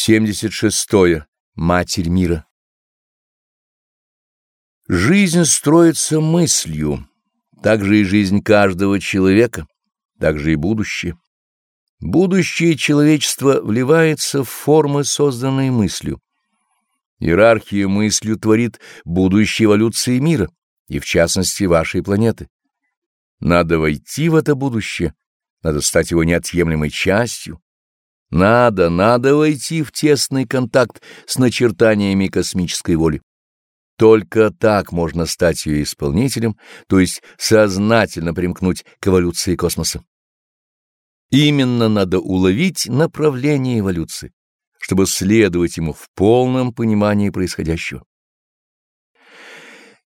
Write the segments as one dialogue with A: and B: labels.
A: 76. -е. Матерь мира. Жизнь строится мыслью, так же и жизнь каждого человека, так же и будущее. Будущее человечества вливается в формы, созданные мыслью. Иерархия мыслью творит будущее эволюции мира, и в частности вашей планеты. Надо войти в это будущее, надо стать его неотъемлемой частью, надо, надо войти в тесный контакт с начертаниями космической воли. Только так можно стать ее исполнителем, то есть сознательно примкнуть к эволюции космоса. Именно надо уловить направление эволюции, чтобы следовать ему в полном понимании происходящего.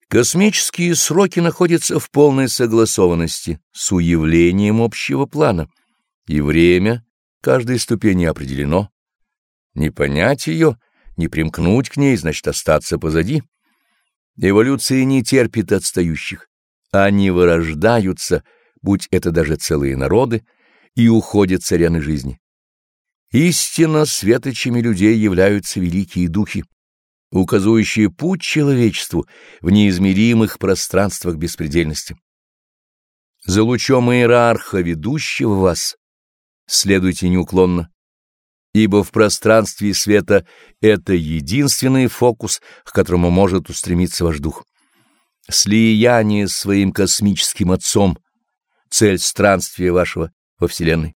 A: Космические сроки находятся в полной согласованности с уявлением общего плана, и время каждой ступени определено. Не понять ее, не примкнуть к ней, значит остаться позади. Эволюция не терпит отстающих. Они вырождаются, будь это даже целые народы, и уходят с жизни. Истинно светочами людей являются великие духи, указывающие путь человечеству в неизмеримых пространствах беспредельности. За лучом иерарха, ведущего вас, следуйте неуклонно, ибо в пространстве света это единственный фокус, к которому может устремиться ваш дух. Слияние с своим космическим отцом — цель странствия вашего во Вселенной.